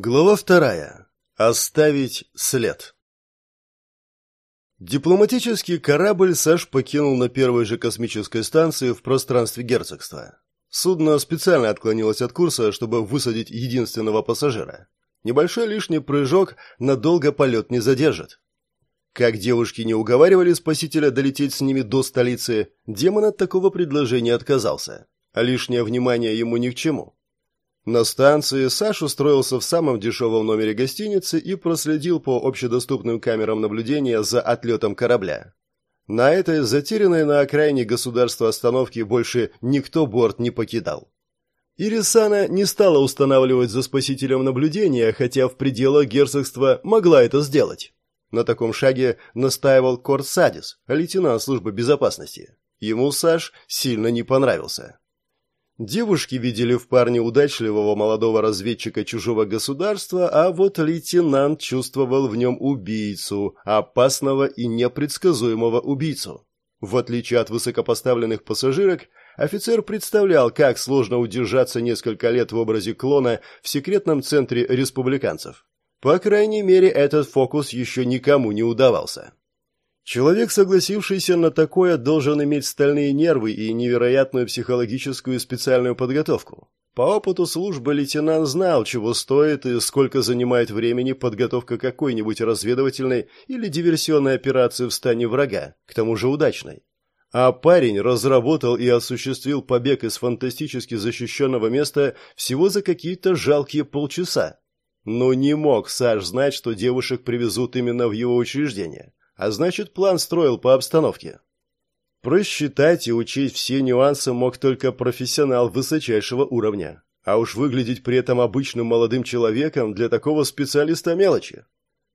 Глава вторая. Оставить след. Дипломатический корабль Саш покинул на первой же космической станции в пространстве герцогства. Судно специально отклонилось от курса, чтобы высадить единственного пассажира. Небольшой лишний прыжок надолго полет не задержит. Как девушки не уговаривали спасителя долететь с ними до столицы, демон от такого предложения отказался. А лишнее внимание ему ни к чему. На станции Саш устроился в самом дешевом номере гостиницы и проследил по общедоступным камерам наблюдения за отлетом корабля. На этой затерянной на окраине государства остановке больше никто борт не покидал. Ирисана не стала устанавливать за спасителем наблюдения, хотя в пределах герцогства могла это сделать. На таком шаге настаивал Корт Садис, лейтенант службы безопасности. Ему Саш сильно не понравился. Девушки видели в парне удачливого молодого разведчика чужого государства, а вот лейтенант чувствовал в нем убийцу, опасного и непредсказуемого убийцу. В отличие от высокопоставленных пассажирок, офицер представлял, как сложно удержаться несколько лет в образе клона в секретном центре республиканцев. По крайней мере, этот фокус еще никому не удавался. Человек, согласившийся на такое, должен иметь стальные нервы и невероятную психологическую и специальную подготовку. По опыту службы лейтенант знал, чего стоит и сколько занимает времени подготовка какой-нибудь разведывательной или диверсионной операции в стане врага, к тому же удачной. А парень разработал и осуществил побег из фантастически защищенного места всего за какие-то жалкие полчаса. Но не мог Саш знать, что девушек привезут именно в его учреждение а значит, план строил по обстановке. Просчитать и учесть все нюансы мог только профессионал высочайшего уровня. А уж выглядеть при этом обычным молодым человеком для такого специалиста мелочи.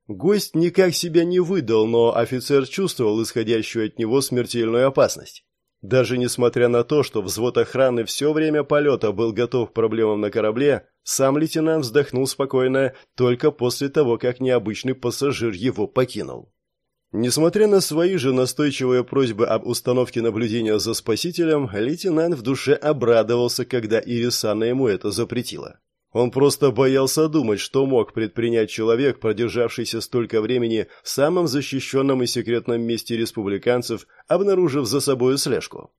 Гость никак себя не выдал, но офицер чувствовал исходящую от него смертельную опасность. Даже несмотря на то, что взвод охраны все время полета был готов к проблемам на корабле, сам лейтенант вздохнул спокойно только после того, как необычный пассажир его покинул. Несмотря на свои же настойчивые просьбы об установке наблюдения за спасителем, лейтенант в душе обрадовался, когда Ирисана ему это запретила. Он просто боялся думать, что мог предпринять человек, продержавшийся столько времени в самом защищенном и секретном месте республиканцев, обнаружив за собой слежку.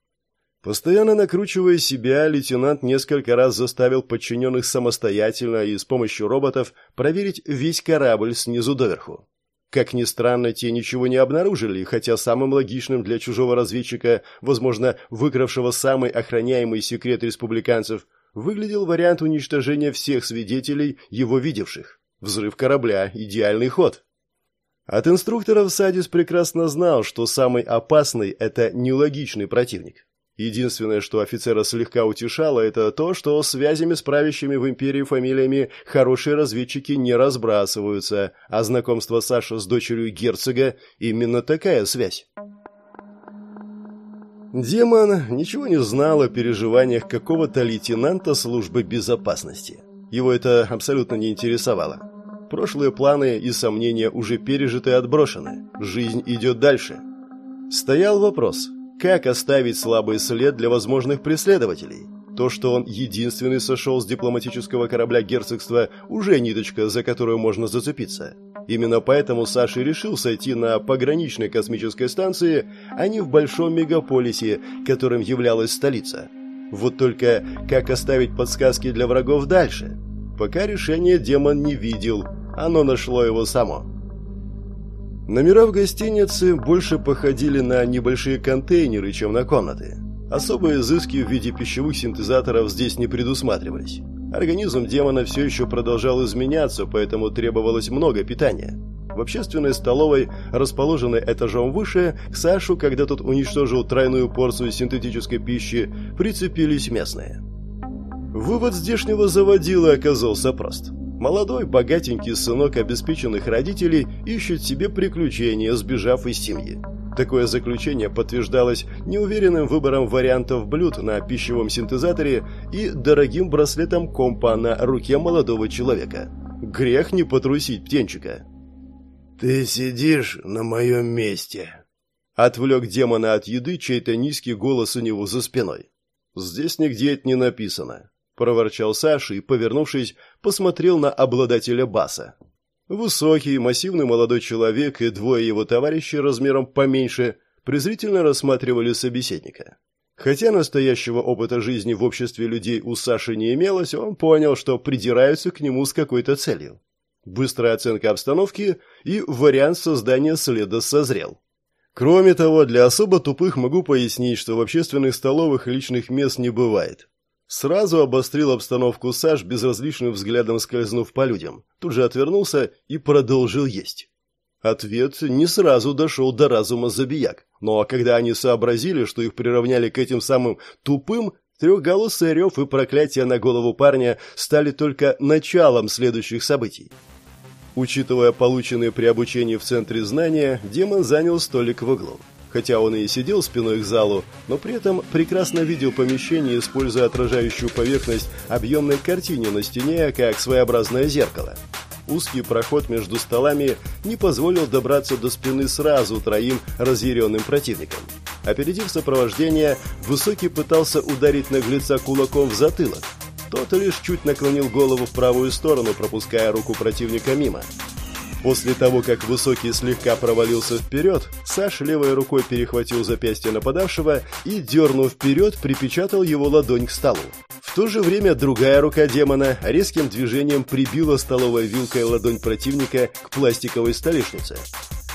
Постоянно накручивая себя, лейтенант несколько раз заставил подчиненных самостоятельно и с помощью роботов проверить весь корабль снизу доверху. Как ни странно, те ничего не обнаружили, хотя самым логичным для чужого разведчика, возможно, выкравшего самый охраняемый секрет республиканцев, выглядел вариант уничтожения всех свидетелей, его видевших. Взрыв корабля – идеальный ход. От инструкторов Садис прекрасно знал, что самый опасный – это нелогичный противник. Единственное, что офицера слегка утешало, это то, что связями с правящими в империи фамилиями хорошие разведчики не разбрасываются, а знакомство Саши с дочерью герцога – именно такая связь. Демон ничего не знал о переживаниях какого-то лейтенанта службы безопасности. Его это абсолютно не интересовало. Прошлые планы и сомнения уже пережиты и отброшены. Жизнь идет дальше. Стоял вопрос – как оставить слабый след для возможных преследователей? То, что он единственный сошел с дипломатического корабля герцогства, уже ниточка, за которую можно зацепиться. Именно поэтому Саша решил сойти на пограничной космической станции, а не в большом мегаполисе, которым являлась столица. Вот только как оставить подсказки для врагов дальше? Пока решение демон не видел, оно нашло его само. Номера в гостинице больше походили на небольшие контейнеры, чем на комнаты. Особые изыски в виде пищевых синтезаторов здесь не предусматривались. Организм демона все еще продолжал изменяться, поэтому требовалось много питания. В общественной столовой, расположенной этажом выше, к Сашу, когда тот уничтожил тройную порцию синтетической пищи, прицепились местные. Вывод здешнего заводила оказался прост – Молодой, богатенький сынок обеспеченных родителей ищет себе приключения, сбежав из семьи. Такое заключение подтверждалось неуверенным выбором вариантов блюд на пищевом синтезаторе и дорогим браслетом компа на руке молодого человека. Грех не потрусить птенчика. «Ты сидишь на моем месте», — отвлек демона от еды чей-то низкий голос у него за спиной. «Здесь нигде это не написано», — проворчал Саша и, повернувшись, посмотрел на обладателя баса. Высокий, массивный молодой человек и двое его товарищей размером поменьше презрительно рассматривали собеседника. Хотя настоящего опыта жизни в обществе людей у Саши не имелось, он понял, что придираются к нему с какой-то целью. Быстрая оценка обстановки и вариант создания следа созрел. Кроме того, для особо тупых могу пояснить, что в общественных столовых личных мест не бывает. Сразу обострил обстановку Саш, безразличным взглядом скользнув по людям. Тут же отвернулся и продолжил есть. Ответ не сразу дошел до разума забияк. Но когда они сообразили, что их приравняли к этим самым тупым, трехголосый рев и проклятие на голову парня стали только началом следующих событий. Учитывая полученные при обучении в центре знания, демон занял столик в углу. Хотя он и сидел спиной к залу, но при этом прекрасно видел помещение, используя отражающую поверхность объемной картине на стене, как своеобразное зеркало. Узкий проход между столами не позволил добраться до спины сразу троим разъяренным противникам. Опередив сопровождение, Высокий пытался ударить наглеца кулаком в затылок. Тот лишь чуть наклонил голову в правую сторону, пропуская руку противника мимо. После того, как Высокий слегка провалился вперед, Саш левой рукой перехватил запястье нападавшего и, дернув вперед, припечатал его ладонь к столу. В то же время другая рука демона резким движением прибила столовой вилкой ладонь противника к пластиковой столешнице.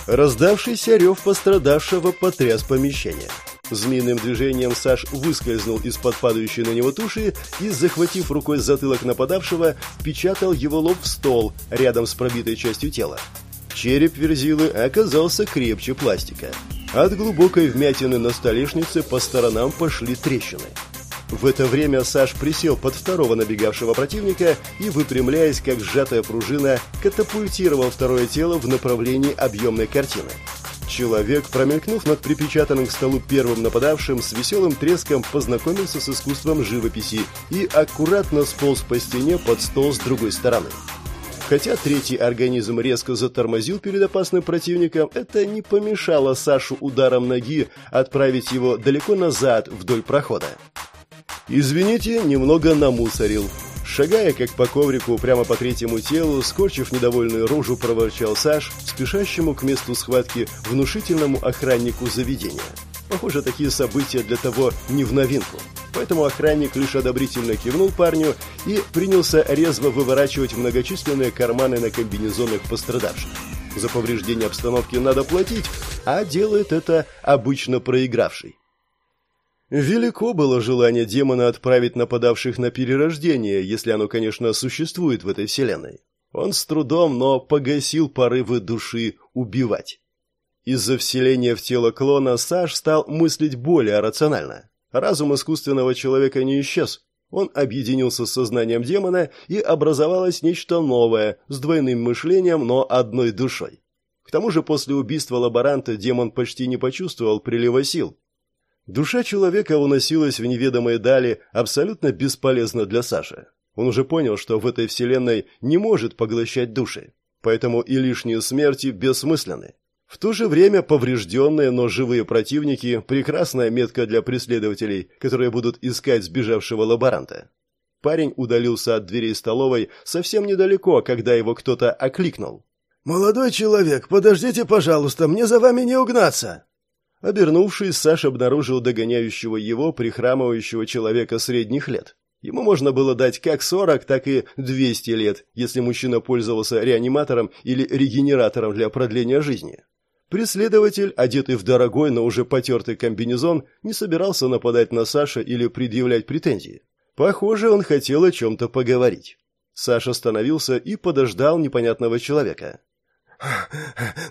Раздавшийся рев пострадавшего потряс помещение. Змеиным движением Саш выскользнул из-под падающей на него туши и, захватив рукой затылок нападавшего, впечатал его лоб в стол рядом с пробитой частью тела. Череп Верзилы оказался крепче пластика. От глубокой вмятины на столешнице по сторонам пошли трещины. В это время Саш присел под второго набегавшего противника и, выпрямляясь, как сжатая пружина, катапультировал второе тело в направлении объемной картины. Человек, промелькнув над припечатанным к столу первым нападавшим, с веселым треском познакомился с искусством живописи и аккуратно сполз по стене под стол с другой стороны. Хотя третий организм резко затормозил перед опасным противником, это не помешало Сашу ударом ноги отправить его далеко назад вдоль прохода. «Извините, немного намусорил», Шагая, как по коврику, прямо по третьему телу, скорчив недовольную рожу, проворчал Саш, спешащему к месту схватки внушительному охраннику заведения. Похоже, такие события для того не в новинку. Поэтому охранник лишь одобрительно кивнул парню и принялся резво выворачивать многочисленные карманы на комбинезонах пострадавших. За повреждение обстановки надо платить, а делает это обычно проигравший. Велико было желание демона отправить нападавших на перерождение, если оно, конечно, существует в этой вселенной. Он с трудом, но погасил порывы души убивать. Из-за вселения в тело клона Саш стал мыслить более рационально. Разум искусственного человека не исчез. Он объединился с сознанием демона, и образовалось нечто новое, с двойным мышлением, но одной душой. К тому же после убийства лаборанта демон почти не почувствовал прилива сил, Душа человека уносилась в неведомые дали абсолютно бесполезно для Саши. Он уже понял, что в этой вселенной не может поглощать души, поэтому и лишние смерти бессмысленны. В то же время поврежденные, но живые противники – прекрасная метка для преследователей, которые будут искать сбежавшего лаборанта. Парень удалился от дверей столовой совсем недалеко, когда его кто-то окликнул. «Молодой человек, подождите, пожалуйста, мне за вами не угнаться!» Обернувшись, Саша обнаружил догоняющего его прихрамывающего человека средних лет. Ему можно было дать как 40, так и 200 лет, если мужчина пользовался реаниматором или регенератором для продления жизни. Преследователь, одетый в дорогой, но уже потертый комбинезон, не собирался нападать на Саша или предъявлять претензии. Похоже, он хотел о чем-то поговорить. Саша остановился и подождал непонятного человека.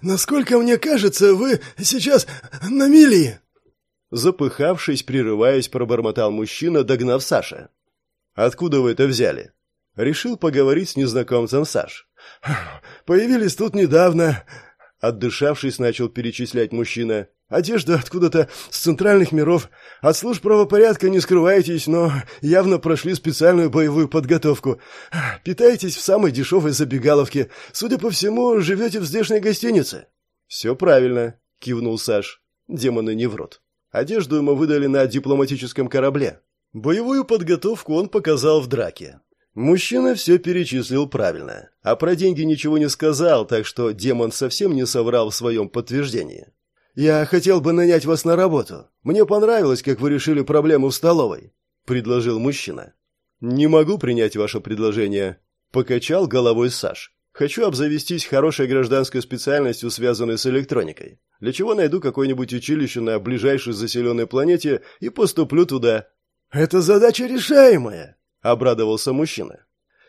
«Насколько мне кажется, вы сейчас на мели!» Запыхавшись, прерываясь, пробормотал мужчина, догнав Саша. «Откуда вы это взяли?» Решил поговорить с незнакомцем Саш. «Появились тут недавно», — отдышавшись, начал перечислять мужчина. Одежда откуда-то с центральных миров. От служб правопорядка не скрываетесь, но явно прошли специальную боевую подготовку. Питаетесь в самой дешевой забегаловке. Судя по всему, живете в здешней гостинице». «Все правильно», — кивнул Саш. Демоны не врут. Одежду ему выдали на дипломатическом корабле. Боевую подготовку он показал в драке. Мужчина все перечислил правильно, а про деньги ничего не сказал, так что демон совсем не соврал в своем подтверждении. «Я хотел бы нанять вас на работу. Мне понравилось, как вы решили проблему в столовой», — предложил мужчина. «Не могу принять ваше предложение», — покачал головой Саш. «Хочу обзавестись хорошей гражданской специальностью, связанной с электроникой, для чего найду какое-нибудь училище на ближайшей заселенной планете и поступлю туда». «Это задача решаемая», — обрадовался мужчина.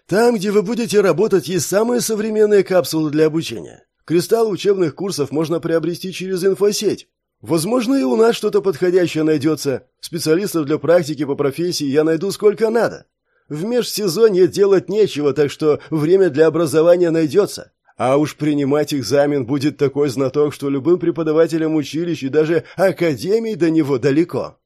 «Там, где вы будете работать, есть самые современные капсулы для обучения. Кристалл учебных курсов можно приобрести через инфосеть. Возможно, и у нас что-то подходящее найдется. Специалистов для практики по профессии я найду сколько надо. В межсезонье делать нечего, так что время для образования найдется. А уж принимать экзамен будет такой знаток, что любым преподавателям училищ и даже академий до него далеко.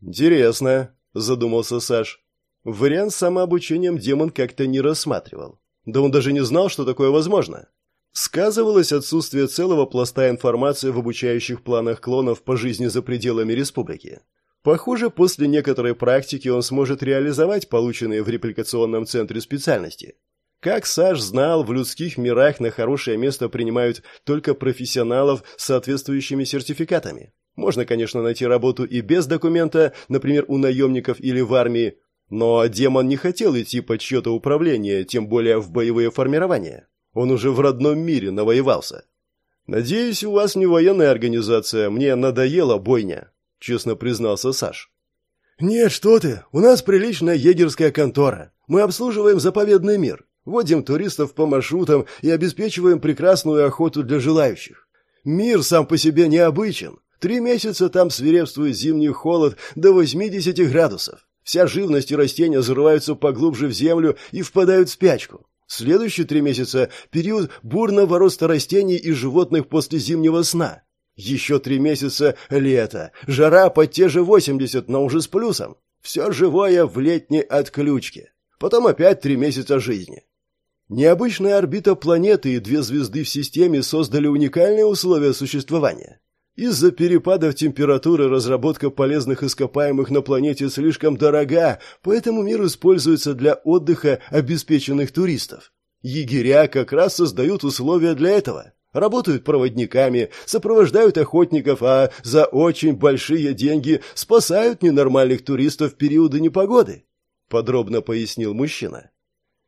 Интересно, задумался Саш. Вариант с самообучением демон как-то не рассматривал. Да он даже не знал, что такое возможно. Сказывалось отсутствие целого пласта информации в обучающих планах клонов по жизни за пределами республики. Похоже, после некоторой практики он сможет реализовать полученные в репликационном центре специальности. Как Саш знал, в людских мирах на хорошее место принимают только профессионалов с соответствующими сертификатами. Можно, конечно, найти работу и без документа, например, у наемников или в армии, но демон не хотел идти под чье-то управление, тем более в боевые формирования. Он уже в родном мире навоевался. «Надеюсь, у вас не военная организация, мне надоела бойня», — честно признался Саш. «Нет, что ты, у нас приличная егерская контора. Мы обслуживаем заповедный мир, водим туристов по маршрутам и обеспечиваем прекрасную охоту для желающих. Мир сам по себе необычен. Три месяца там свирепствует зимний холод до 80 градусов. Вся живность и растения зарываются поглубже в землю и впадают в спячку. Следующие три месяца – период бурного роста растений и животных после зимнего сна. Еще три месяца – лето, жара под те же 80, но уже с плюсом. Все живое в летней отключке. Потом опять три месяца жизни. Необычная орбита планеты и две звезды в системе создали уникальные условия существования. Из-за перепадов температуры разработка полезных ископаемых на планете слишком дорога, поэтому мир используется для отдыха обеспеченных туристов. Егеря как раз создают условия для этого. Работают проводниками, сопровождают охотников, а за очень большие деньги спасают ненормальных туристов в периоды непогоды. Подробно пояснил мужчина.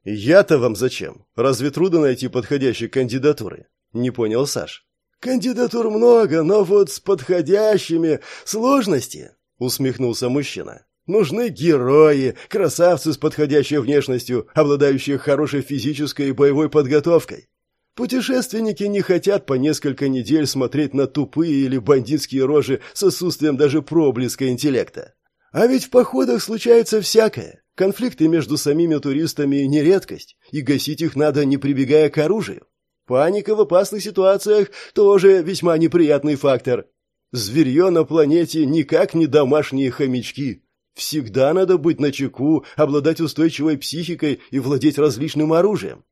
«Я-то вам зачем? Разве трудно найти подходящие кандидатуры?» Не понял Саш. «Кандидатур много, но вот с подходящими сложности», — усмехнулся мужчина. «Нужны герои, красавцы с подходящей внешностью, обладающие хорошей физической и боевой подготовкой. Путешественники не хотят по несколько недель смотреть на тупые или бандитские рожи с отсутствием даже проблеска интеллекта. А ведь в походах случается всякое. Конфликты между самими туристами не редкость, и гасить их надо, не прибегая к оружию. Паника в опасных ситуациях тоже весьма неприятный фактор. Зверье на планете никак не домашние хомячки. Всегда надо быть начеку, обладать устойчивой психикой и владеть различным оружием.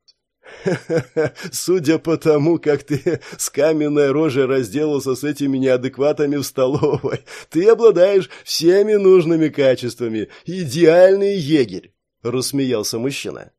Судя по тому, как ты с каменной рожей разделался с этими неадекватами в столовой, ты обладаешь всеми нужными качествами. Идеальный егерь, рассмеялся мужчина.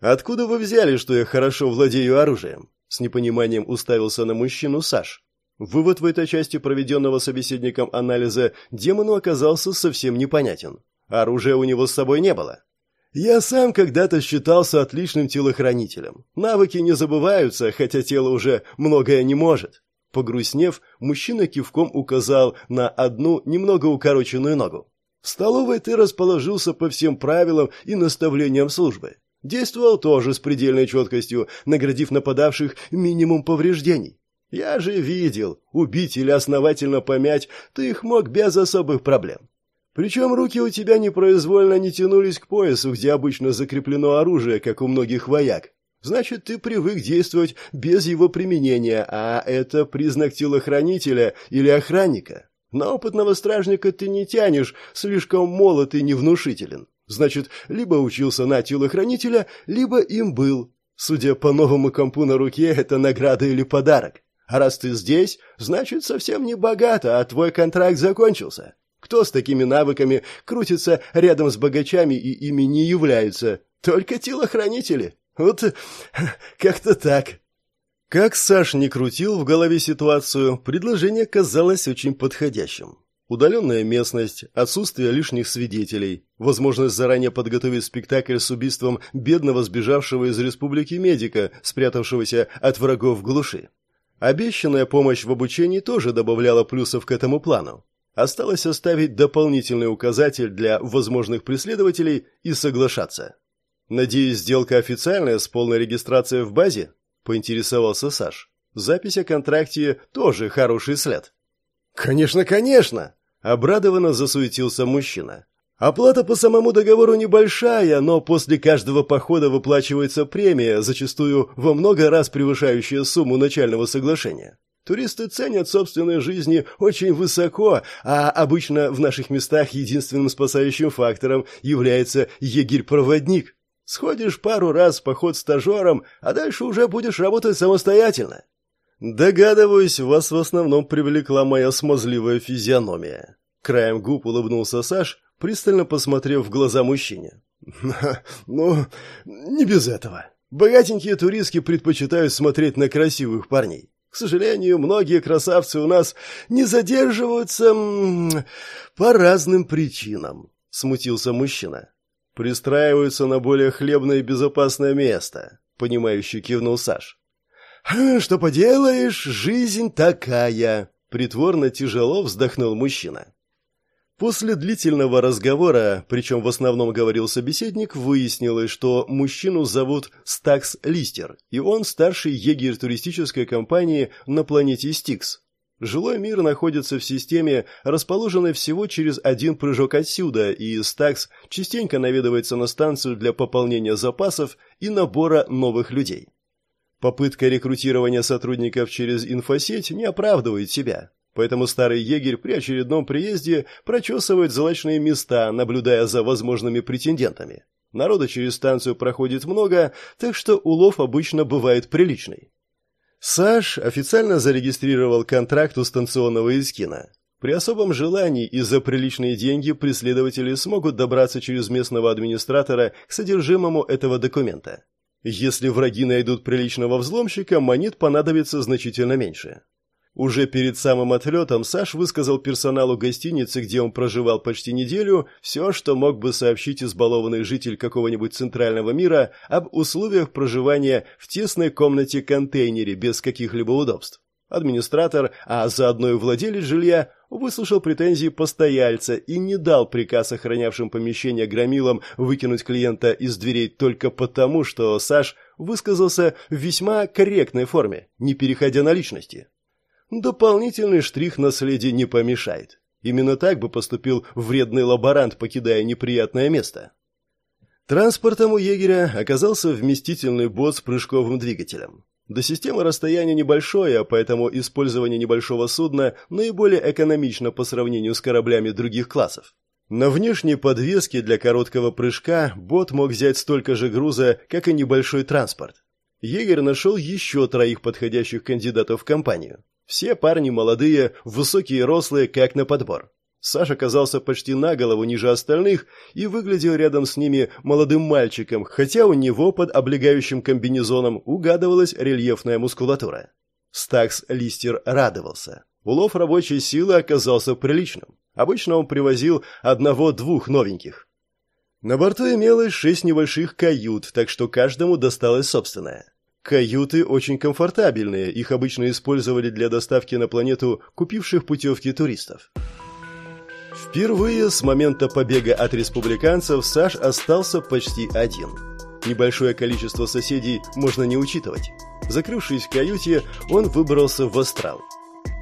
«Откуда вы взяли, что я хорошо владею оружием?» С непониманием уставился на мужчину Саш. Вывод в этой части проведенного собеседником анализа демону оказался совсем непонятен. Оружия у него с собой не было. «Я сам когда-то считался отличным телохранителем. Навыки не забываются, хотя тело уже многое не может». Погрустнев, мужчина кивком указал на одну немного укороченную ногу. «В столовой ты расположился по всем правилам и наставлениям службы. Действовал тоже с предельной четкостью, наградив нападавших минимум повреждений. Я же видел, убить или основательно помять ты их мог без особых проблем. Причем руки у тебя непроизвольно не тянулись к поясу, где обычно закреплено оружие, как у многих вояк. Значит, ты привык действовать без его применения, а это признак телохранителя или охранника. На опытного стражника ты не тянешь, слишком молод и невнушителен. Значит, либо учился на телохранителя, либо им был. Судя по новому компу на руке, это награда или подарок. А раз ты здесь, значит, совсем не богато, а твой контракт закончился. Кто с такими навыками крутится рядом с богачами и ими не являются? Только телохранители. Вот как-то так. Как Саш не крутил в голове ситуацию, предложение казалось очень подходящим. Удаленная местность, отсутствие лишних свидетелей, возможность заранее подготовить спектакль с убийством бедного сбежавшего из республики медика, спрятавшегося от врагов в глуши. Обещанная помощь в обучении тоже добавляла плюсов к этому плану. Осталось оставить дополнительный указатель для возможных преследователей и соглашаться. «Надеюсь, сделка официальная с полной регистрацией в базе?» – поинтересовался Саш. «Запись о контракте тоже хороший след». «Конечно, конечно!» Обрадованно засуетился мужчина. Оплата по самому договору небольшая, но после каждого похода выплачивается премия, зачастую во много раз превышающая сумму начального соглашения. Туристы ценят собственные жизни очень высоко, а обычно в наших местах единственным спасающим фактором является егерь-проводник. Сходишь пару раз в поход стажером, а дальше уже будешь работать самостоятельно. «Догадываюсь, вас в основном привлекла моя смазливая физиономия». Краем губ улыбнулся Саш, пристально посмотрев в глаза мужчине. «Ну, не без этого. Богатенькие туристки предпочитают смотреть на красивых парней. К сожалению, многие красавцы у нас не задерживаются по разным причинам», — смутился мужчина. «Пристраиваются на более хлебное и безопасное место», — понимающе кивнул Саш. «Что поделаешь, жизнь такая!» — притворно тяжело вздохнул мужчина. После длительного разговора, причем в основном говорил собеседник, выяснилось, что мужчину зовут Стакс Листер, и он старший егерь туристической компании на планете Стикс. Жилой мир находится в системе, расположенной всего через один прыжок отсюда, и Стакс частенько наведывается на станцию для пополнения запасов и набора новых людей. Попытка рекрутирования сотрудников через инфосеть не оправдывает себя. Поэтому старый егерь при очередном приезде прочесывает злачные места, наблюдая за возможными претендентами. Народа через станцию проходит много, так что улов обычно бывает приличный. Саш официально зарегистрировал контракт у станционного Искина. При особом желании и за приличные деньги преследователи смогут добраться через местного администратора к содержимому этого документа. Если враги найдут приличного взломщика, монет понадобится значительно меньше. Уже перед самым отлетом Саш высказал персоналу гостиницы, где он проживал почти неделю, все, что мог бы сообщить избалованный житель какого-нибудь центрального мира об условиях проживания в тесной комнате-контейнере без каких-либо удобств. Администратор, а заодно и владелец жилья, выслушал претензии постояльца и не дал приказ охранявшим помещение громилам выкинуть клиента из дверей только потому, что Саш высказался в весьма корректной форме, не переходя на личности. Дополнительный штрих наследия не помешает. Именно так бы поступил вредный лаборант, покидая неприятное место. Транспортом у егеря оказался вместительный бот с прыжковым двигателем. До системы расстояние небольшое, поэтому использование небольшого судна наиболее экономично по сравнению с кораблями других классов. На внешней подвеске для короткого прыжка бот мог взять столько же груза, как и небольшой транспорт. Егерь нашел еще троих подходящих кандидатов в компанию. Все парни молодые, высокие и рослые, как на подбор. Саша казался почти на голову ниже остальных и выглядел рядом с ними молодым мальчиком, хотя у него под облегающим комбинезоном угадывалась рельефная мускулатура. Стакс Листер радовался. Улов рабочей силы оказался приличным. Обычно он привозил одного-двух новеньких. На борту имелось шесть небольших кают, так что каждому досталось собственное. Каюты очень комфортабельные, их обычно использовали для доставки на планету купивших путевки туристов. Впервые с момента побега от республиканцев Саш остался почти один. Небольшое количество соседей можно не учитывать. Закрывшись в каюте, он выбрался в астрал.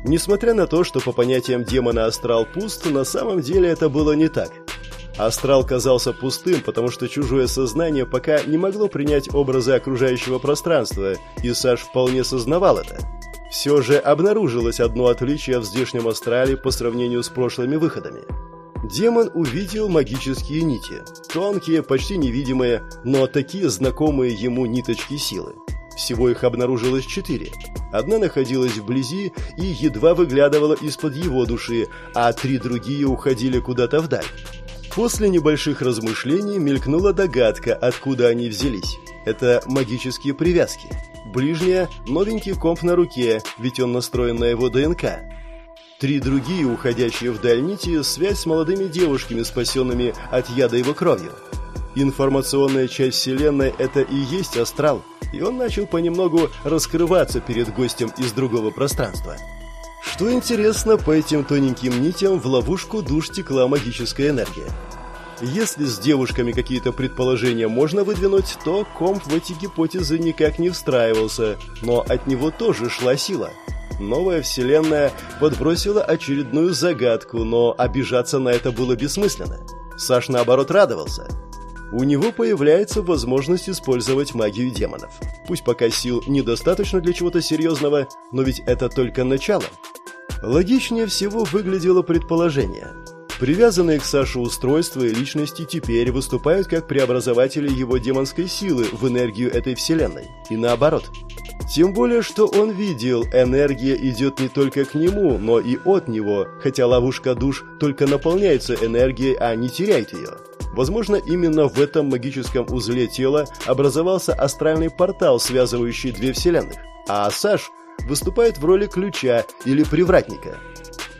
Несмотря на то, что по понятиям демона астрал пуст, на самом деле это было не так. Астрал казался пустым, потому что чужое сознание пока не могло принять образы окружающего пространства, и Саш вполне сознавал это. Все же обнаружилось одно отличие в здешнем астрале по сравнению с прошлыми выходами. Демон увидел магические нити. Тонкие, почти невидимые, но такие знакомые ему ниточки силы. Всего их обнаружилось четыре. Одна находилась вблизи и едва выглядывала из-под его души, а три другие уходили куда-то вдаль. После небольших размышлений мелькнула догадка, откуда они взялись. Это магические привязки. Ближняя – новенький комп на руке, ведь он настроен на его ДНК. Три другие, уходящие вдаль нити, связь с молодыми девушками, спасенными от яда его кровью. Информационная часть Вселенной – это и есть астрал, и он начал понемногу раскрываться перед гостем из другого пространства. Что интересно, по этим тоненьким нитям в ловушку душ текла магическая энергия. Если с девушками какие-то предположения можно выдвинуть, то комп в эти гипотезы никак не встраивался, но от него тоже шла сила – Новая вселенная подбросила очередную загадку, но обижаться на это было бессмысленно. Саш, наоборот, радовался. У него появляется возможность использовать магию демонов. Пусть пока сил недостаточно для чего-то серьезного, но ведь это только начало. Логичнее всего выглядело предположение. Привязанные к Саше устройства и личности теперь выступают как преобразователи его демонской силы в энергию этой вселенной. И наоборот – тем более, что он видел, энергия идет не только к нему, но и от него, хотя ловушка душ только наполняется энергией, а не теряет ее. Возможно, именно в этом магическом узле тела образовался астральный портал, связывающий две вселенных, а Саш выступает в роли ключа или привратника.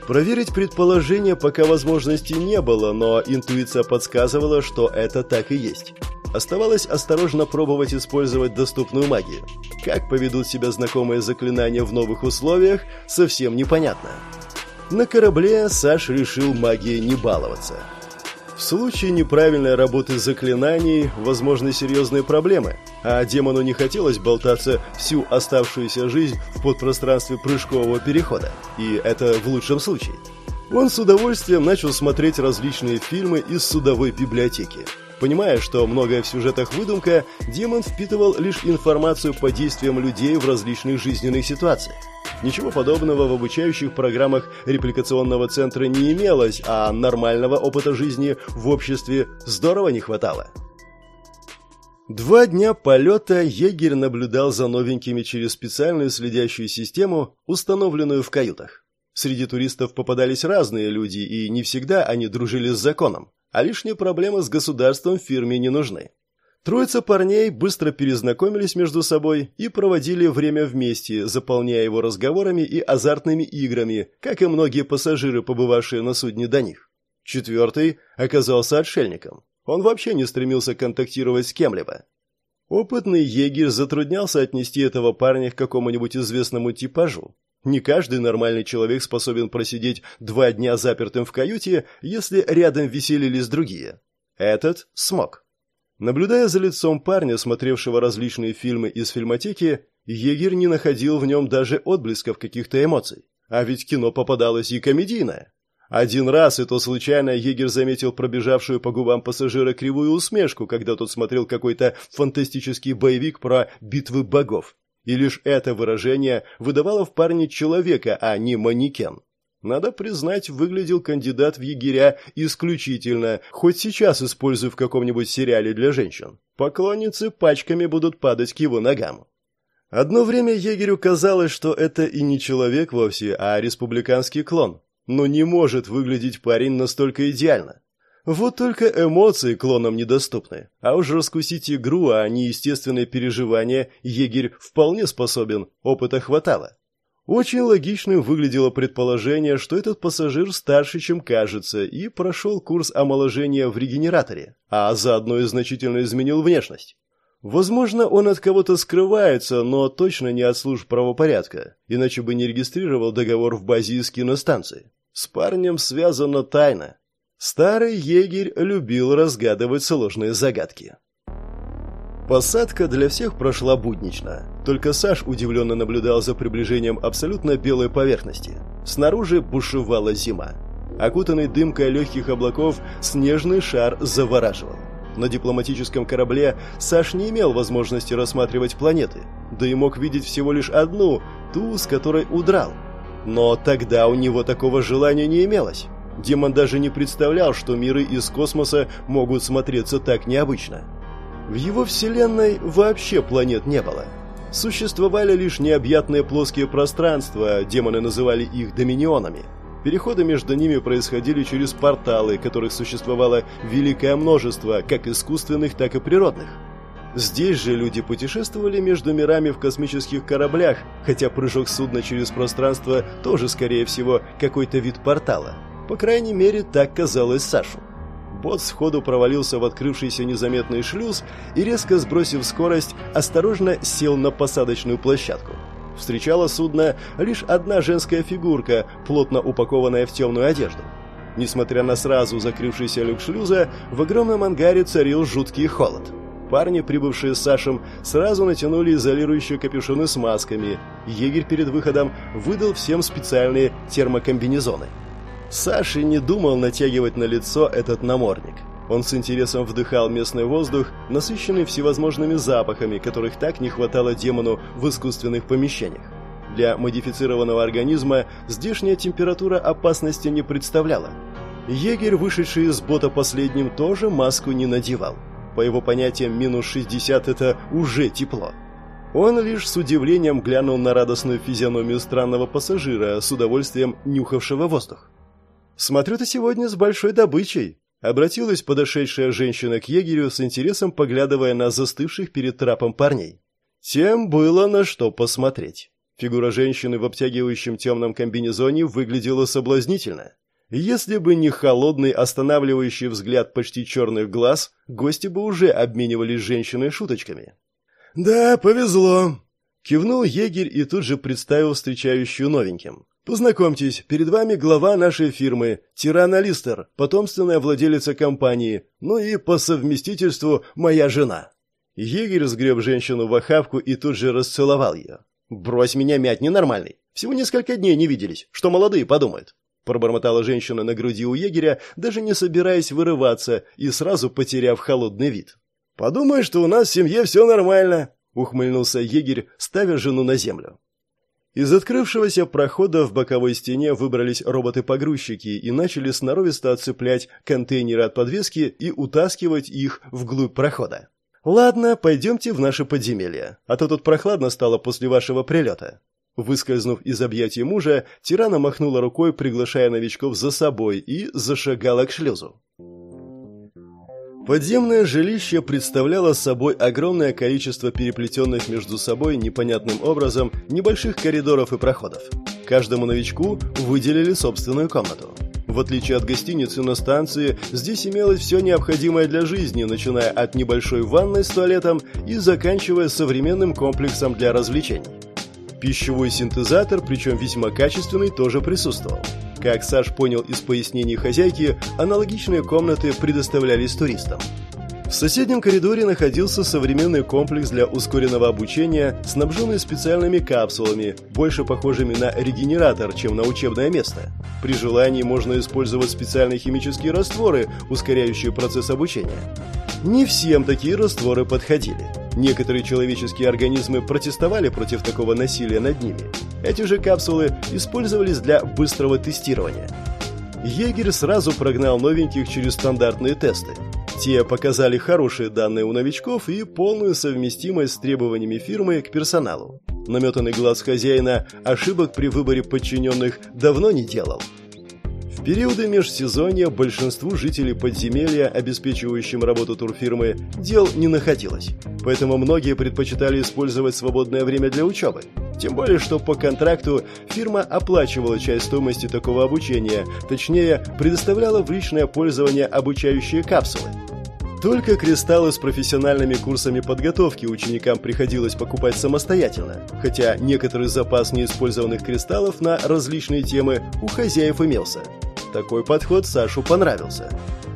Проверить предположение пока возможности не было, но интуиция подсказывала, что это так и есть. Оставалось осторожно пробовать использовать доступную магию. Как поведут себя знакомые заклинания в новых условиях, совсем непонятно. На корабле Саш решил магией не баловаться. В случае неправильной работы заклинаний возможны серьезные проблемы, а демону не хотелось болтаться всю оставшуюся жизнь в подпространстве прыжкового перехода, и это в лучшем случае. Он с удовольствием начал смотреть различные фильмы из судовой библиотеки. Понимая, что многое в сюжетах выдумка, демон впитывал лишь информацию по действиям людей в различных жизненных ситуациях. Ничего подобного в обучающих программах репликационного центра не имелось, а нормального опыта жизни в обществе здорово не хватало. Два дня полета егерь наблюдал за новенькими через специальную следящую систему, установленную в каютах. Среди туристов попадались разные люди, и не всегда они дружили с законом а лишние проблемы с государством фирме не нужны. Троица парней быстро перезнакомились между собой и проводили время вместе, заполняя его разговорами и азартными играми, как и многие пассажиры, побывавшие на судне до них. Четвертый оказался отшельником. Он вообще не стремился контактировать с кем-либо. Опытный егерь затруднялся отнести этого парня к какому-нибудь известному типажу, не каждый нормальный человек способен просидеть два дня запертым в каюте, если рядом веселились другие. Этот смог. Наблюдая за лицом парня, смотревшего различные фильмы из фильмотеки, егерь не находил в нем даже отблесков каких-то эмоций. А ведь кино попадалось и комедийное. Один раз, и то случайно, егерь заметил пробежавшую по губам пассажира кривую усмешку, когда тот смотрел какой-то фантастический боевик про битвы богов. И лишь это выражение выдавало в парне человека, а не манекен. Надо признать, выглядел кандидат в егеря исключительно, хоть сейчас использую в каком-нибудь сериале для женщин. Поклонницы пачками будут падать к его ногам. Одно время егерю казалось, что это и не человек вовсе, а республиканский клон. Но не может выглядеть парень настолько идеально. Вот только эмоции клонам недоступны. А уж раскусить игру, а не естественные переживания, егерь вполне способен, опыта хватало. Очень логичным выглядело предположение, что этот пассажир старше, чем кажется, и прошел курс омоложения в регенераторе, а заодно и значительно изменил внешность. Возможно, он от кого-то скрывается, но точно не от служб правопорядка, иначе бы не регистрировал договор в базе из киностанции. С парнем связана тайна, Старый егерь любил разгадывать сложные загадки. Посадка для всех прошла буднично. Только Саш удивленно наблюдал за приближением абсолютно белой поверхности. Снаружи бушевала зима. Окутанный дымкой легких облаков, снежный шар завораживал. На дипломатическом корабле Саш не имел возможности рассматривать планеты, да и мог видеть всего лишь одну, ту, с которой удрал. Но тогда у него такого желания не имелось. Демон даже не представлял, что миры из космоса могут смотреться так необычно. В его вселенной вообще планет не было. Существовали лишь необъятные плоские пространства, демоны называли их доминионами. Переходы между ними происходили через порталы, которых существовало великое множество, как искусственных, так и природных. Здесь же люди путешествовали между мирами в космических кораблях, хотя прыжок судна через пространство тоже, скорее всего, какой-то вид портала. По крайней мере, так казалось Сашу. Бот сходу провалился в открывшийся незаметный шлюз и, резко сбросив скорость, осторожно сел на посадочную площадку. Встречала судно лишь одна женская фигурка, плотно упакованная в темную одежду. Несмотря на сразу закрывшийся люк шлюза, в огромном ангаре царил жуткий холод. Парни, прибывшие с Сашем, сразу натянули изолирующие капюшоны с масками. Егерь перед выходом выдал всем специальные термокомбинезоны. Саша не думал натягивать на лицо этот намордник. Он с интересом вдыхал местный воздух, насыщенный всевозможными запахами, которых так не хватало демону в искусственных помещениях. Для модифицированного организма здешняя температура опасности не представляла. Егерь, вышедший из бота последним, тоже маску не надевал. По его понятиям, минус 60 – это уже тепло. Он лишь с удивлением глянул на радостную физиономию странного пассажира, с удовольствием нюхавшего воздух. «Смотрю, ты сегодня с большой добычей», — обратилась подошедшая женщина к егерю с интересом, поглядывая на застывших перед трапом парней. Тем было на что посмотреть. Фигура женщины в обтягивающем темном комбинезоне выглядела соблазнительно. Если бы не холодный, останавливающий взгляд почти черных глаз, гости бы уже обменивались женщиной шуточками. «Да, повезло», — кивнул егерь и тут же представил встречающую новеньким. Познакомьтесь, перед вами глава нашей фирмы, Тирана Листер, потомственная владелица компании, ну и по совместительству моя жена». Егерь сгреб женщину в охапку и тут же расцеловал ее. «Брось меня мять, ненормальный. Всего несколько дней не виделись. Что молодые подумают?» Пробормотала женщина на груди у егеря, даже не собираясь вырываться и сразу потеряв холодный вид. «Подумай, что у нас в семье все нормально», — ухмыльнулся егерь, ставя жену на землю. Из открывшегося прохода в боковой стене выбрались роботы-погрузчики и начали сноровисто отцеплять контейнеры от подвески и утаскивать их вглубь прохода. «Ладно, пойдемте в наше подземелье, а то тут прохладно стало после вашего прилета». Выскользнув из объятий мужа, тирана махнула рукой, приглашая новичков за собой, и зашагала к шлюзу. Подземное жилище представляло собой огромное количество переплетенных между собой непонятным образом небольших коридоров и проходов. Каждому новичку выделили собственную комнату. В отличие от гостиницы на станции, здесь имелось все необходимое для жизни, начиная от небольшой ванной с туалетом и заканчивая современным комплексом для развлечений. Пищевой синтезатор, причем весьма качественный, тоже присутствовал. Как Саш понял из пояснений хозяйки, аналогичные комнаты предоставлялись туристам. В соседнем коридоре находился современный комплекс для ускоренного обучения, снабженный специальными капсулами, больше похожими на регенератор, чем на учебное место. При желании можно использовать специальные химические растворы, ускоряющие процесс обучения. Не всем такие растворы подходили. Некоторые человеческие организмы протестовали против такого насилия над ними. Эти же капсулы использовались для быстрого тестирования. Егерь сразу прогнал новеньких через стандартные тесты. Те показали хорошие данные у новичков и полную совместимость с требованиями фирмы к персоналу. Наметанный глаз хозяина ошибок при выборе подчиненных давно не делал. В периоды межсезонья большинству жителей подземелья, обеспечивающим работу турфирмы, дел не находилось. Поэтому многие предпочитали использовать свободное время для учебы. Тем более, что по контракту фирма оплачивала часть стоимости такого обучения, точнее, предоставляла в личное пользование обучающие капсулы. Только кристаллы с профессиональными курсами подготовки ученикам приходилось покупать самостоятельно, хотя некоторый запас неиспользованных кристаллов на различные темы у хозяев имелся. Такой подход Сашу понравился.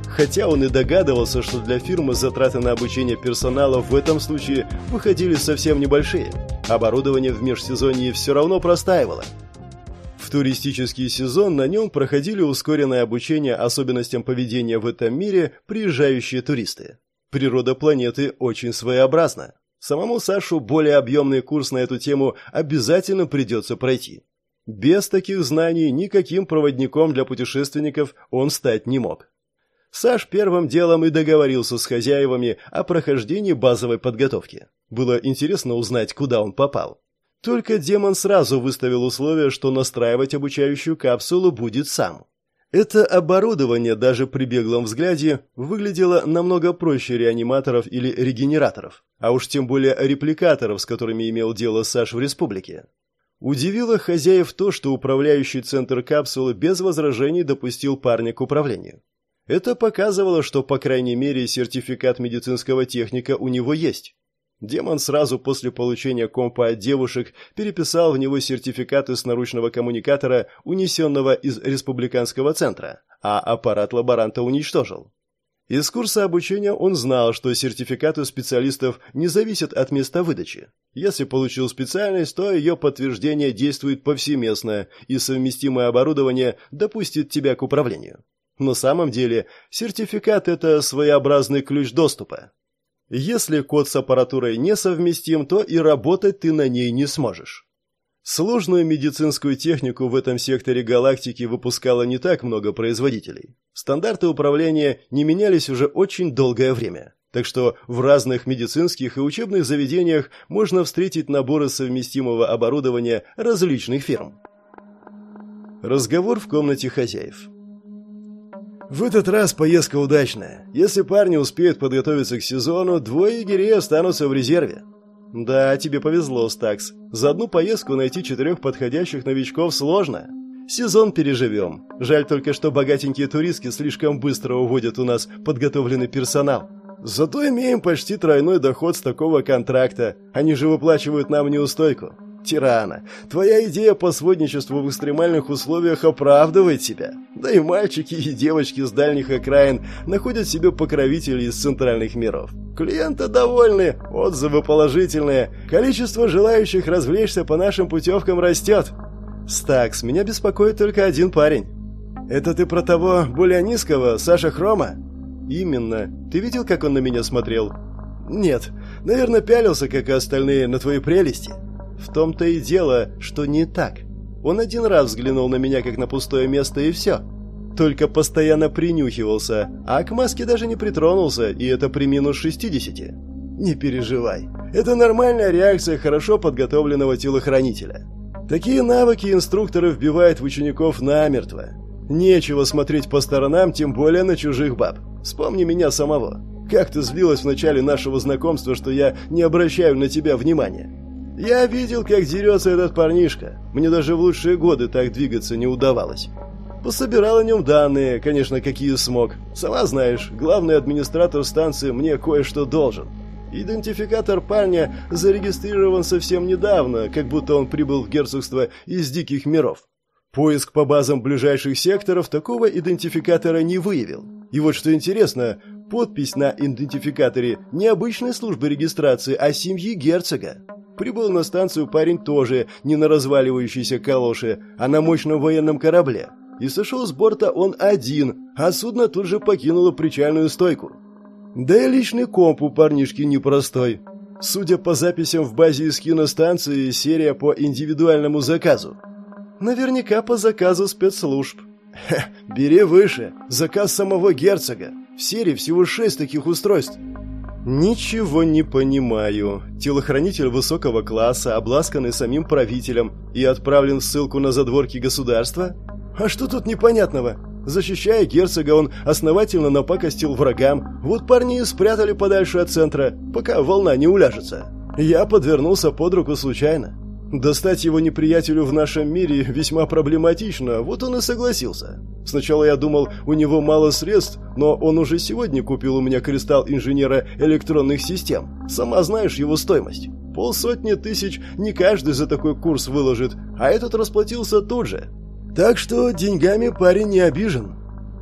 Хотя он и догадывался, что для фирмы затраты на обучение персонала в этом случае выходили совсем небольшие. Оборудование в межсезонье все равно простаивало. В туристический сезон на нем проходили ускоренное обучение особенностям поведения в этом мире приезжающие туристы. Природа планеты очень своеобразна. Самому Сашу более объемный курс на эту тему обязательно придется пройти. Без таких знаний никаким проводником для путешественников он стать не мог. Саш первым делом и договорился с хозяевами о прохождении базовой подготовки. Было интересно узнать, куда он попал. Только демон сразу выставил условие, что настраивать обучающую капсулу будет сам. Это оборудование даже при беглом взгляде выглядело намного проще реаниматоров или регенераторов, а уж тем более репликаторов, с которыми имел дело Саш в республике. Удивило хозяев то, что управляющий центр капсулы без возражений допустил парня к управлению. Это показывало, что, по крайней мере, сертификат медицинского техника у него есть. Демон сразу после получения компа от девушек переписал в него сертификаты с наручного коммуникатора, унесенного из республиканского центра, а аппарат лаборанта уничтожил. Из курса обучения он знал, что сертификаты специалистов не зависят от места выдачи. Если получил специальность, то ее подтверждение действует повсеместно, и совместимое оборудование допустит тебя к управлению. На самом деле, сертификат – это своеобразный ключ доступа. Если код с аппаратурой несовместим, то и работать ты на ней не сможешь. Сложную медицинскую технику в этом секторе галактики выпускало не так много производителей. Стандарты управления не менялись уже очень долгое время. Так что в разных медицинских и учебных заведениях можно встретить наборы совместимого оборудования различных фирм. Разговор в комнате хозяев. В этот раз поездка удачная. Если парни успеют подготовиться к сезону, двое егерей останутся в резерве. Да, тебе повезло, Стакс. За одну поездку найти четырех подходящих новичков сложно. Сезон переживем. Жаль только, что богатенькие туристки слишком быстро уводят у нас подготовленный персонал. Зато имеем почти тройной доход с такого контракта. Они же выплачивают нам неустойку. Тирана, твоя идея по сводничеству в экстремальных условиях оправдывает себя. Да и мальчики и девочки с дальних окраин находят себе покровителей из центральных миров. Клиенты довольны, отзывы положительные, количество желающих развлечься по нашим путевкам растет. Стакс, меня беспокоит только один парень. Это ты про того более низкого, Саша Хрома? Именно. Ты видел, как он на меня смотрел? Нет, наверное, пялился, как и остальные, на твои прелести. В том-то и дело, что не так. Он один раз взглянул на меня как на пустое место и все. Только постоянно принюхивался, а к маске даже не притронулся, и это при минус 60. Не переживай. Это нормальная реакция хорошо подготовленного телохранителя. Такие навыки инструкторы вбивают в учеников намертво. Нечего смотреть по сторонам, тем более на чужих баб. Вспомни меня самого. Как ты злилась в начале нашего знакомства, что я не обращаю на тебя внимания. Я видел, как дерется этот парнишка. Мне даже в лучшие годы так двигаться не удавалось. Пособирал о нем данные, конечно, какие смог. Сама знаешь, главный администратор станции мне кое-что должен. Идентификатор парня зарегистрирован совсем недавно, как будто он прибыл в герцогство из диких миров. Поиск по базам ближайших секторов такого идентификатора не выявил. И вот что интересно, подпись на идентификаторе не обычной службы регистрации, а семьи герцога. Прибыл на станцию парень тоже не на разваливающейся калоше, а на мощном военном корабле. И сошел с борта он один, а судно тут же покинуло причальную стойку. Да и личный комп у парнишки непростой. Судя по записям в базе из киностанции, серия по индивидуальному заказу. Наверняка по заказу спецслужб. Хе, бери выше. Заказ самого герцога. В серии всего шесть таких устройств. «Ничего не понимаю. Телохранитель высокого класса, обласканный самим правителем и отправлен в ссылку на задворки государства? А что тут непонятного? Защищая герцога, он основательно напакостил врагам. Вот парни и спрятали подальше от центра, пока волна не уляжется. Я подвернулся под руку случайно. Достать его неприятелю в нашем мире весьма проблематично, вот он и согласился. Сначала я думал, у него мало средств, но он уже сегодня купил у меня кристалл инженера электронных систем. Сама знаешь его стоимость. Полсотни тысяч не каждый за такой курс выложит, а этот расплатился тут же. Так что деньгами парень не обижен.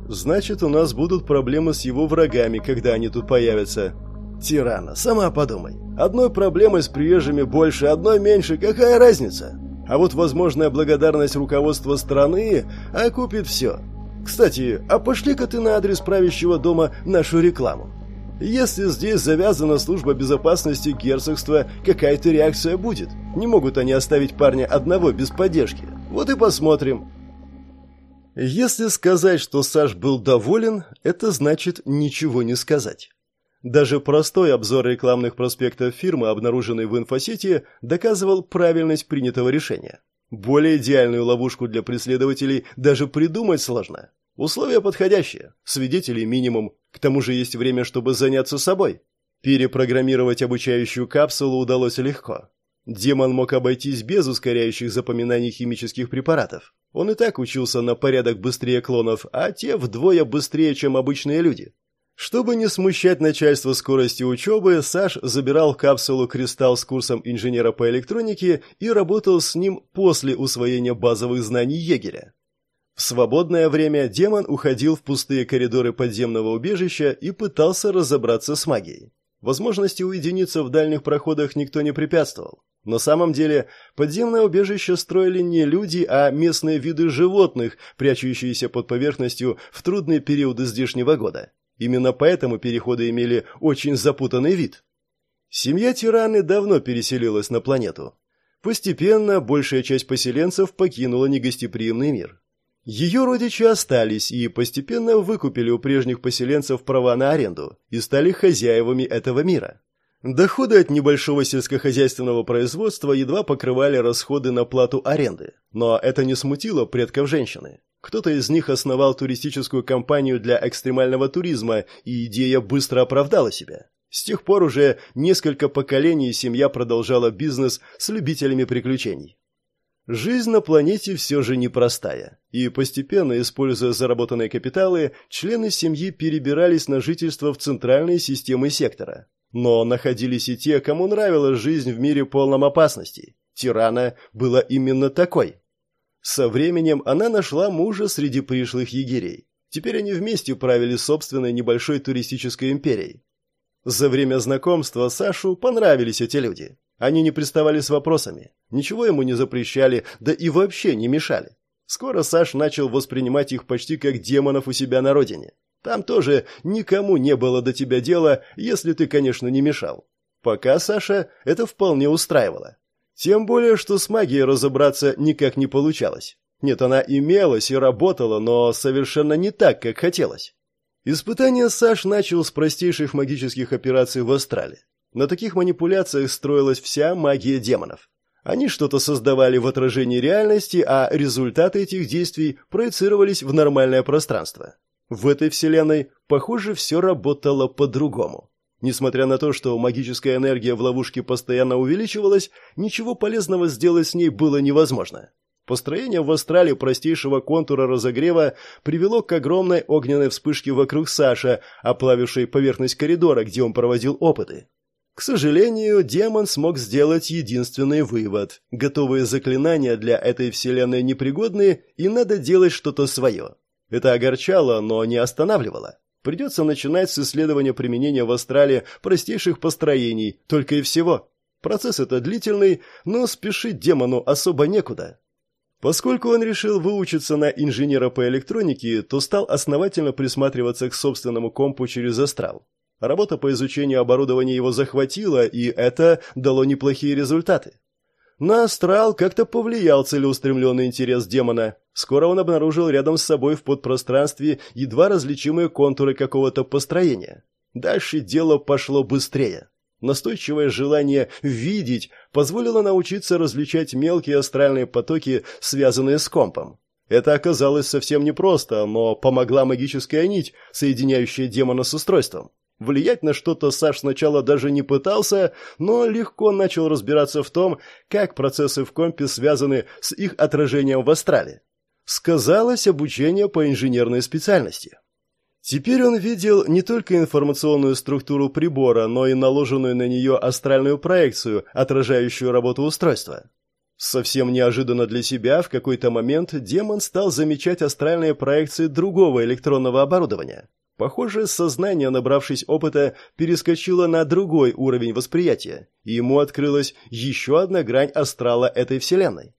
Значит, у нас будут проблемы с его врагами, когда они тут появятся. Тирана, сама подумай. Одной проблемой с приезжими больше, одной меньше, какая разница? А вот возможная благодарность руководства страны окупит все. Кстати, а пошли-ка ты на адрес правящего дома нашу рекламу. Если здесь завязана служба безопасности герцогства, какая-то реакция будет. Не могут они оставить парня одного без поддержки. Вот и посмотрим. Если сказать, что Саш был доволен, это значит ничего не сказать. Даже простой обзор рекламных проспектов фирмы, обнаруженный в инфосети, доказывал правильность принятого решения. Более идеальную ловушку для преследователей даже придумать сложно. Условия подходящие, свидетелей минимум, к тому же есть время, чтобы заняться собой. Перепрограммировать обучающую капсулу удалось легко. Демон мог обойтись без ускоряющих запоминаний химических препаратов. Он и так учился на порядок быстрее клонов, а те вдвое быстрее, чем обычные люди. Чтобы не смущать начальство скорости учебы, Саш забирал капсулу кристалл с курсом инженера по электронике и работал с ним после усвоения базовых знаний егеря. В свободное время демон уходил в пустые коридоры подземного убежища и пытался разобраться с магией. Возможности уединиться в дальних проходах никто не препятствовал. На самом деле, подземное убежище строили не люди, а местные виды животных, прячущиеся под поверхностью в трудные периоды здешнего года. Именно поэтому переходы имели очень запутанный вид. Семья Тираны давно переселилась на планету. Постепенно большая часть поселенцев покинула негостеприимный мир. Ее родичи остались и постепенно выкупили у прежних поселенцев права на аренду и стали хозяевами этого мира. Доходы от небольшого сельскохозяйственного производства едва покрывали расходы на плату аренды, но это не смутило предков женщины. Кто-то из них основал туристическую компанию для экстремального туризма, и идея быстро оправдала себя. С тех пор уже несколько поколений семья продолжала бизнес с любителями приключений. Жизнь на планете все же непростая, и постепенно, используя заработанные капиталы, члены семьи перебирались на жительство в центральные системы сектора. Но находились и те, кому нравилась жизнь в мире полном опасностей. Тирана была именно такой. Со временем она нашла мужа среди пришлых егерей. Теперь они вместе правили собственной небольшой туристической империей. За время знакомства Сашу понравились эти люди. Они не приставали с вопросами, ничего ему не запрещали, да и вообще не мешали. Скоро Саш начал воспринимать их почти как демонов у себя на родине. Там тоже никому не было до тебя дела, если ты, конечно, не мешал. Пока Саша это вполне устраивало. Тем более, что с магией разобраться никак не получалось. Нет, она имелась и работала, но совершенно не так, как хотелось. Испытание Саш начал с простейших магических операций в Астрале. На таких манипуляциях строилась вся магия демонов. Они что-то создавали в отражении реальности, а результаты этих действий проецировались в нормальное пространство. В этой вселенной, похоже, все работало по-другому. Несмотря на то, что магическая энергия в ловушке постоянно увеличивалась, ничего полезного сделать с ней было невозможно. Построение в астрале простейшего контура разогрева привело к огромной огненной вспышке вокруг Саша, оплавившей поверхность коридора, где он проводил опыты. К сожалению, демон смог сделать единственный вывод. Готовые заклинания для этой вселенной непригодны, и надо делать что-то свое. Это огорчало, но не останавливало. Придется начинать с исследования применения в астрале простейших построений, только и всего. Процесс это длительный, но спешить демону особо некуда. Поскольку он решил выучиться на инженера по электронике, то стал основательно присматриваться к собственному компу через астрал. Работа по изучению оборудования его захватила, и это дало неплохие результаты. На астрал как-то повлиял целеустремленный интерес демона. Скоро он обнаружил рядом с собой в подпространстве едва различимые контуры какого-то построения. Дальше дело пошло быстрее. Настойчивое желание видеть позволило научиться различать мелкие астральные потоки, связанные с компом. Это оказалось совсем непросто, но помогла магическая нить, соединяющая демона с устройством. Влиять на что-то Саш сначала даже не пытался, но легко начал разбираться в том, как процессы в компе связаны с их отражением в астрале. Сказалось обучение по инженерной специальности. Теперь он видел не только информационную структуру прибора, но и наложенную на нее астральную проекцию, отражающую работу устройства. Совсем неожиданно для себя в какой-то момент демон стал замечать астральные проекции другого электронного оборудования. Похоже, сознание, набравшись опыта, перескочило на другой уровень восприятия, и ему открылась еще одна грань астрала этой вселенной.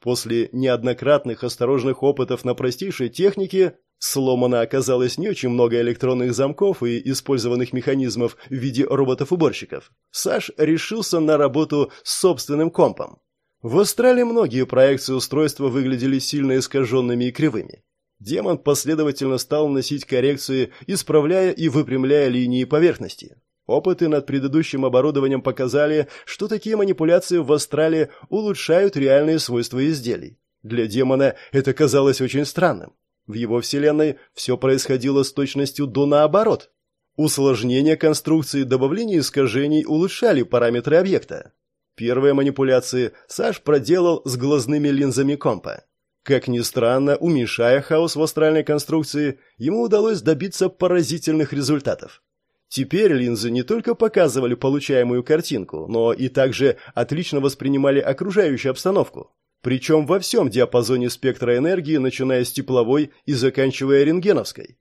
После неоднократных осторожных опытов на простейшей технике сломано оказалось не очень много электронных замков и использованных механизмов в виде роботов-уборщиков. Саш решился на работу с собственным компом. В астрале многие проекции устройства выглядели сильно искаженными и кривыми. Демон последовательно стал носить коррекции, исправляя и выпрямляя линии поверхности. Опыты над предыдущим оборудованием показали, что такие манипуляции в астрале улучшают реальные свойства изделий. Для демона это казалось очень странным. В его вселенной все происходило с точностью до наоборот. Усложнение конструкции и добавление искажений улучшали параметры объекта. Первые манипуляции Саш проделал с глазными линзами компа. Как ни странно, уменьшая хаос в астральной конструкции, ему удалось добиться поразительных результатов. Теперь линзы не только показывали получаемую картинку, но и также отлично воспринимали окружающую обстановку. Причем во всем диапазоне спектра энергии, начиная с тепловой и заканчивая рентгеновской.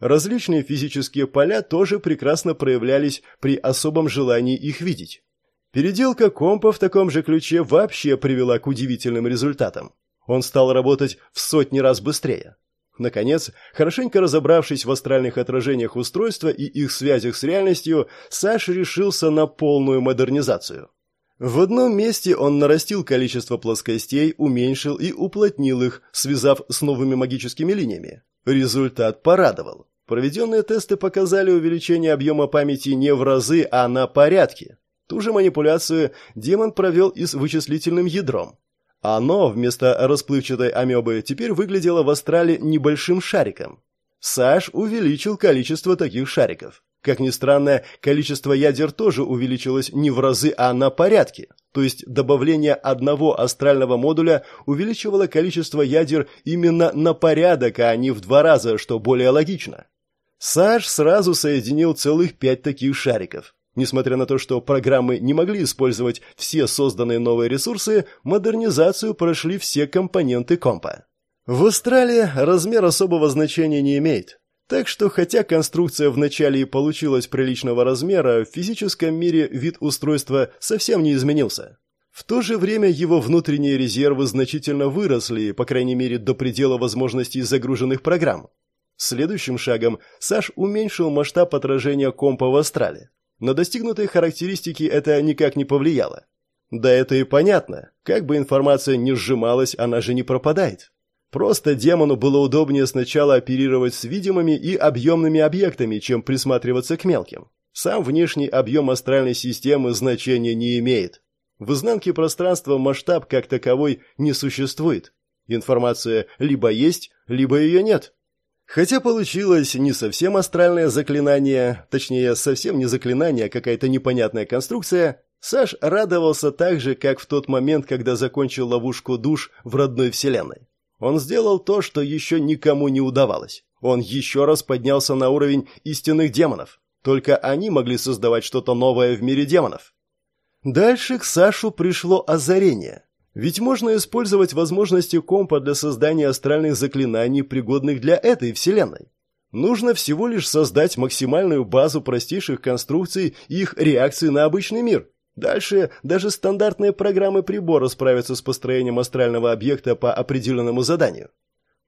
Различные физические поля тоже прекрасно проявлялись при особом желании их видеть. Переделка компа в таком же ключе вообще привела к удивительным результатам. Он стал работать в сотни раз быстрее. Наконец, хорошенько разобравшись в астральных отражениях устройства и их связях с реальностью, Саш решился на полную модернизацию. В одном месте он нарастил количество плоскостей, уменьшил и уплотнил их, связав с новыми магическими линиями. Результат порадовал. Проведенные тесты показали увеличение объема памяти не в разы, а на порядке. Ту же манипуляцию демон провел и с вычислительным ядром. Оно вместо расплывчатой амебы теперь выглядело в астрале небольшим шариком. Саш увеличил количество таких шариков. Как ни странно, количество ядер тоже увеличилось не в разы, а на порядке. То есть добавление одного астрального модуля увеличивало количество ядер именно на порядок, а не в два раза, что более логично. Саш сразу соединил целых пять таких шариков. Несмотря на то, что программы не могли использовать все созданные новые ресурсы, модернизацию прошли все компоненты компа. В Австралии размер особого значения не имеет. Так что, хотя конструкция вначале и получилась приличного размера, в физическом мире вид устройства совсем не изменился. В то же время его внутренние резервы значительно выросли, по крайней мере, до предела возможностей загруженных программ. Следующим шагом Саш уменьшил масштаб отражения компа в астрале. На достигнутые характеристики это никак не повлияло. Да это и понятно. Как бы информация не сжималась, она же не пропадает. Просто демону было удобнее сначала оперировать с видимыми и объемными объектами, чем присматриваться к мелким. Сам внешний объем астральной системы значения не имеет. В изнанке пространства масштаб как таковой не существует. Информация либо есть, либо ее нет. Хотя получилось не совсем астральное заклинание, точнее, совсем не заклинание, а какая-то непонятная конструкция, Саш радовался так же, как в тот момент, когда закончил ловушку душ в родной вселенной. Он сделал то, что еще никому не удавалось. Он еще раз поднялся на уровень истинных демонов. Только они могли создавать что-то новое в мире демонов. Дальше к Сашу пришло озарение. Ведь можно использовать возможности компа для создания астральных заклинаний, пригодных для этой вселенной. Нужно всего лишь создать максимальную базу простейших конструкций и их реакции на обычный мир. Дальше даже стандартные программы прибора справятся с построением астрального объекта по определенному заданию.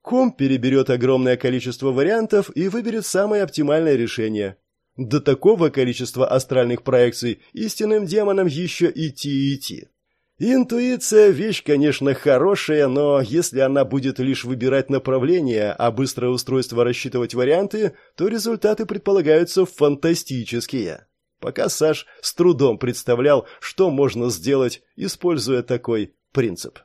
Комп переберет огромное количество вариантов и выберет самое оптимальное решение. До такого количества астральных проекций истинным демонам еще идти и идти. Интуиция – вещь, конечно, хорошая, но если она будет лишь выбирать направление, а быстрое устройство рассчитывать варианты, то результаты предполагаются фантастические. Пока Саш с трудом представлял, что можно сделать, используя такой принцип.